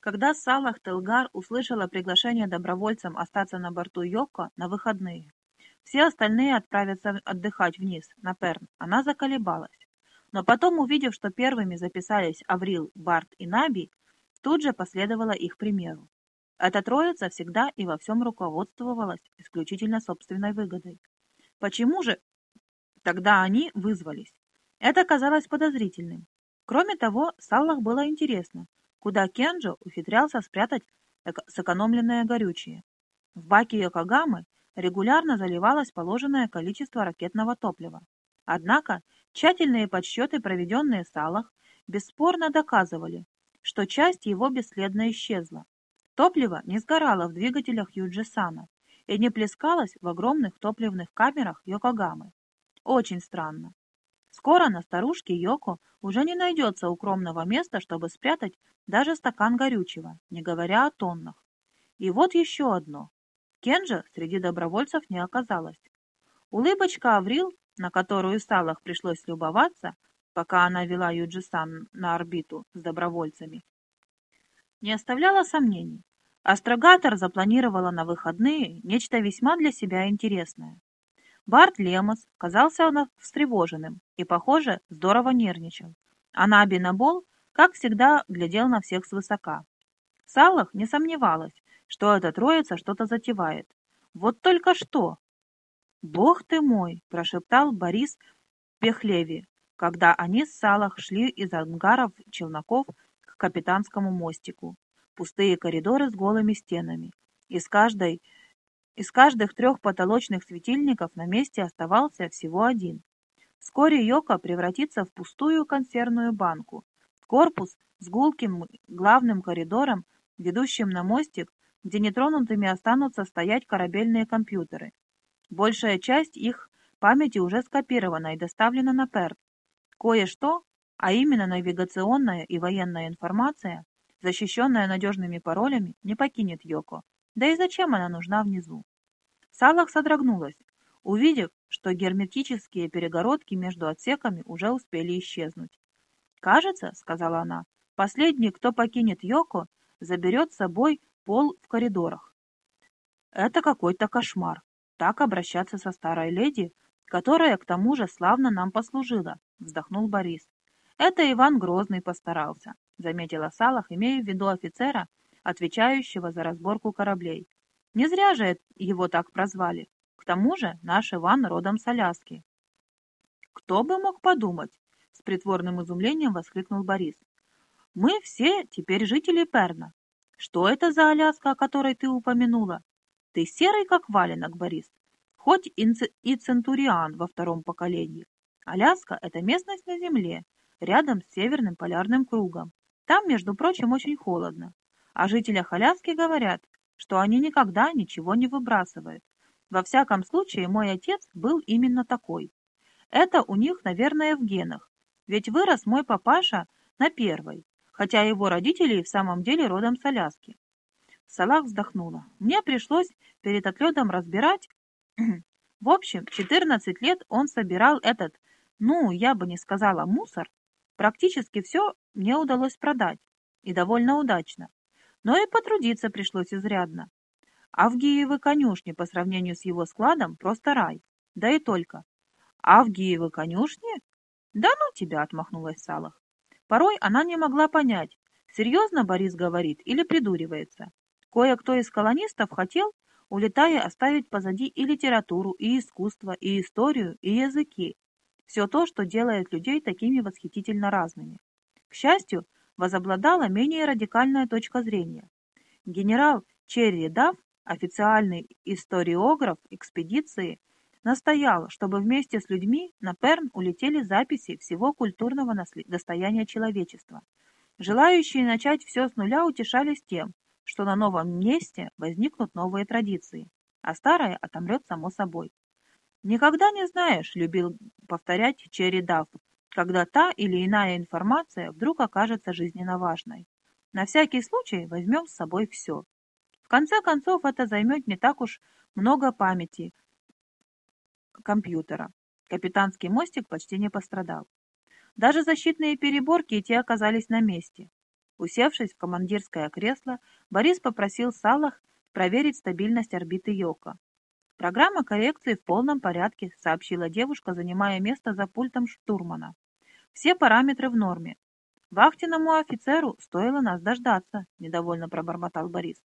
Когда Салах Телгар услышала приглашение добровольцам остаться на борту Йоко на выходные, все остальные отправятся отдыхать вниз, на Перн, она заколебалась. Но потом, увидев, что первыми записались Аврил, Барт и Наби, тут же последовала их примеру. Эта троица всегда и во всем руководствовалась исключительно собственной выгодой. Почему же тогда они вызвались? Это казалось подозрительным. Кроме того, Саллах было интересно, куда Кенджо ухитрялся спрятать сэкономленное горючее. В баке Йокогамы регулярно заливалось положенное количество ракетного топлива. Однако тщательные подсчеты, проведенные Салах, бесспорно доказывали, что часть его бесследно исчезла. Топливо не сгорало в двигателях Юджисана и не плескалось в огромных топливных камерах Йокогамы. Очень странно. Скоро на старушке Йоко уже не найдется укромного места, чтобы спрятать даже стакан горючего, не говоря о тоннах. И вот еще одно. Кенджа среди добровольцев не оказалось. Улыбочка Аврил, на которую Салах пришлось любоваться, пока она вела Юджисан на орбиту с добровольцами, не оставляла сомнений. Астрогатор запланировала на выходные нечто весьма для себя интересное. Барт Лемос казался встревоженным и, похоже, здорово нервничал. А Наби Набол, как всегда, глядел на всех свысока. Салах не сомневалась, что эта троица что-то затевает. Вот только что! «Бог ты мой!» – прошептал Борис Пехлеви, когда они с Салах шли из ангаров челноков к капитанскому мостику. Пустые коридоры с голыми стенами. Из каждой из каждых трех потолочных светильников на месте оставался всего один. Вскоре Йока превратится в пустую консервную банку. Корпус с гулким главным коридором, ведущим на мостик, где нетронутыми останутся стоять корабельные компьютеры. Большая часть их памяти уже скопирована и доставлена на Перт. Кое-что, а именно навигационная и военная информация, защищенная надежными паролями, не покинет Йоко, да и зачем она нужна внизу? Салах содрогнулась, увидев, что герметические перегородки между отсеками уже успели исчезнуть. «Кажется, — сказала она, — последний, кто покинет Йоко, заберет с собой пол в коридорах. Это какой-то кошмар. Так обращаться со старой леди, которая к тому же славно нам послужила, вздохнул Борис. Это Иван Грозный постарался, заметила Салах, имея в виду офицера, отвечающего за разборку кораблей. Не зря же его так прозвали. К тому же наш Иван родом с Аляски. Кто бы мог подумать? С притворным изумлением воскликнул Борис. Мы все теперь жители Перна. Что это за Аляска, о которой ты упомянула? Ты серый, как валенок, Борис. Хоть и центуриан во втором поколении. Аляска – это местность на Земле, рядом с Северным полярным кругом. Там, между прочим, очень холодно. О жителях Аляски говорят, что они никогда ничего не выбрасывают. Во всяком случае, мой отец был именно такой. Это у них, наверное, в генах. Ведь вырос мой папаша на первой, хотя его родители в самом деле родом с Аляски. Салах вздохнула. Мне пришлось перед отлетом разбирать... В общем, 14 лет он собирал этот, ну, я бы не сказала мусор. Практически все мне удалось продать, и довольно удачно но и потрудиться пришлось изрядно. Авгиевы конюшни по сравнению с его складом просто рай, да и только. Авгиевы конюшни? Да ну тебя, отмахнулась Салах. Порой она не могла понять, серьезно Борис говорит или придуривается. Кое-кто из колонистов хотел, улетая, оставить позади и литературу, и искусство, и историю, и языки. Все то, что делает людей такими восхитительно разными. К счастью, возобладала менее радикальная точка зрения. Генерал Черри Дав, официальный историограф экспедиции, настоял, чтобы вместе с людьми на Перн улетели записи всего культурного достояния человечества. Желающие начать все с нуля утешались тем, что на новом месте возникнут новые традиции, а старое отомрет само собой. «Никогда не знаешь», — любил повторять Черри Дав, когда та или иная информация вдруг окажется жизненно важной. На всякий случай возьмем с собой все. В конце концов, это займет не так уж много памяти компьютера. Капитанский мостик почти не пострадал. Даже защитные переборки и те оказались на месте. Усевшись в командирское кресло, Борис попросил Салах проверить стабильность орбиты Йока. «Программа коррекции в полном порядке», — сообщила девушка, занимая место за пультом штурмана. «Все параметры в норме. Вахтенному офицеру стоило нас дождаться», — недовольно пробормотал Борис.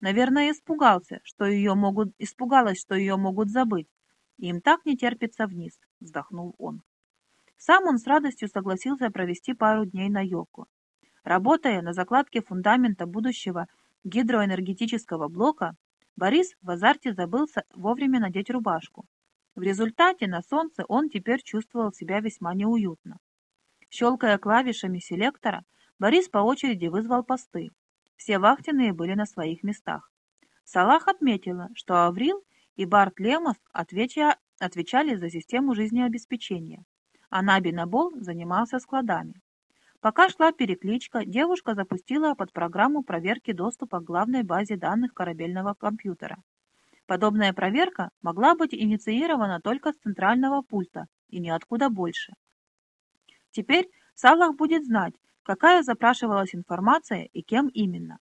«Наверное, испугался, что ее могут... испугалась, что ее могут забыть. Им так не терпится вниз», — вздохнул он. Сам он с радостью согласился провести пару дней на Йоку. Работая на закладке фундамента будущего гидроэнергетического блока, Борис в азарте забылся вовремя надеть рубашку. В результате на солнце он теперь чувствовал себя весьма неуютно. Щелкая клавишами селектора, Борис по очереди вызвал посты. Все вахтенные были на своих местах. Салах отметила, что Аврил и Барт Лемос отвечали за систему жизнеобеспечения, а Наби Набол занимался складами. Пока шла перекличка, девушка запустила под программу проверки доступа к главной базе данных корабельного компьютера. Подобная проверка могла быть инициирована только с центрального пульта и ниоткуда больше. Теперь Салах будет знать, какая запрашивалась информация и кем именно.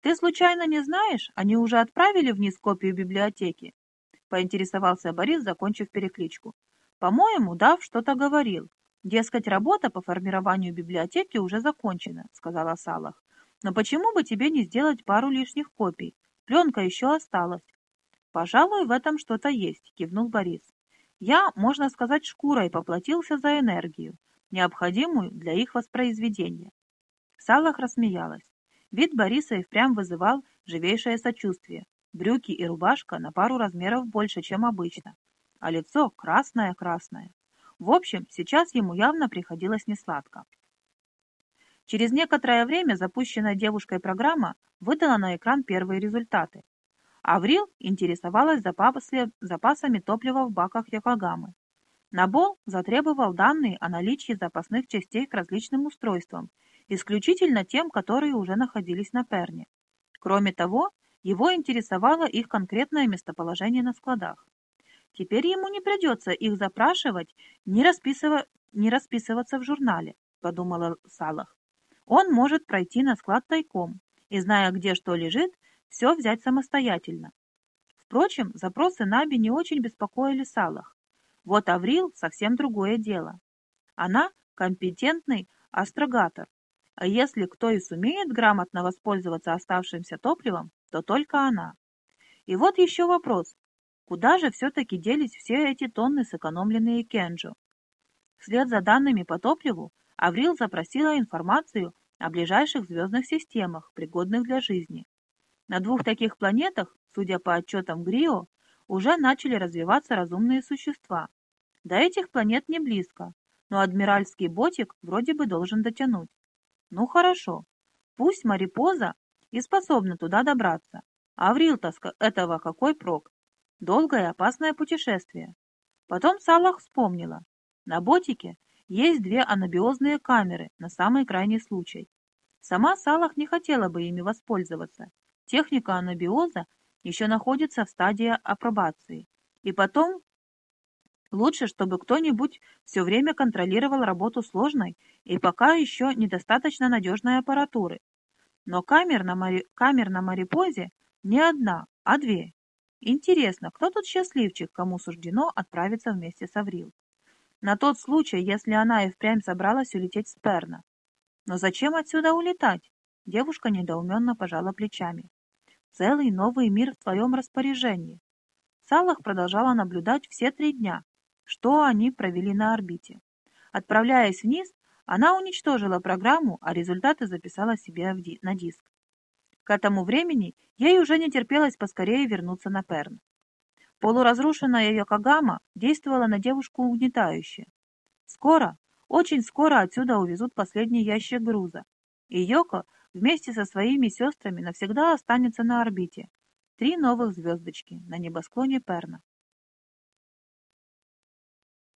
«Ты случайно не знаешь, они уже отправили вниз копию библиотеки?» — поинтересовался Борис, закончив перекличку. «По-моему, Дав что-то говорил, «Дескать, работа по формированию библиотеки уже закончена», — сказала Салах. «Но почему бы тебе не сделать пару лишних копий? Пленка еще осталась». «Пожалуй, в этом что-то есть», — кивнул Борис. «Я, можно сказать, шкурой поплатился за энергию, необходимую для их воспроизведения». Салах рассмеялась. Вид Бориса и впрямь вызывал живейшее сочувствие. Брюки и рубашка на пару размеров больше, чем обычно, а лицо красное-красное. В общем, сейчас ему явно приходилось несладко. Через некоторое время запущенная девушкой программа выдала на экран первые результаты. Аврил интересовалась запасами топлива в баках Йокогамы. Набол затребовал данные о наличии запасных частей к различным устройствам, исключительно тем, которые уже находились на Перне. Кроме того, его интересовало их конкретное местоположение на складах. Теперь ему не придется их запрашивать, не, расписыва... не расписываться в журнале, подумала Салах. Он может пройти на склад тайком и, зная, где что лежит, все взять самостоятельно. Впрочем, запросы Наби не очень беспокоили Салах. Вот Аврил совсем другое дело. Она компетентный астрогатор, а если кто и сумеет грамотно воспользоваться оставшимся топливом, то только она. И вот еще вопрос, Куда же все-таки делись все эти тонны сэкономленные Кенджо? Вслед за данными по топливу Аврил запросила информацию о ближайших звездных системах, пригодных для жизни. На двух таких планетах, судя по отчетам Грио, уже начали развиваться разумные существа. До этих планет не близко, но адмиральский ботик вроде бы должен дотянуть. Ну хорошо, пусть Марипоза и способна туда добраться. Аврил-то этого какой прок? Долгое и опасное путешествие. Потом Салах вспомнила. На ботике есть две анабиозные камеры на самый крайний случай. Сама Салах не хотела бы ими воспользоваться. Техника анабиоза еще находится в стадии апробации. И потом лучше, чтобы кто-нибудь все время контролировал работу сложной и пока еще недостаточно надежной аппаратуры. Но камер на, мари... камер на Марипозе не одна, а две, Интересно, кто тот счастливчик, кому суждено отправиться вместе с Аврил? На тот случай, если она и впрямь собралась улететь с Перна. Но зачем отсюда улетать? Девушка недоуменно пожала плечами. Целый новый мир в твоем распоряжении. Салах продолжала наблюдать все три дня, что они провели на орбите. Отправляясь вниз, она уничтожила программу, а результаты записала себе на диск. К этому времени ей уже не терпелось поскорее вернуться на Перн. Полуразрушенная Йокогама действовала на девушку угнетающе. Скоро, очень скоро отсюда увезут последний ящик груза, и Йоко вместе со своими сестрами навсегда останется на орбите. Три новых звездочки на небосклоне Перна.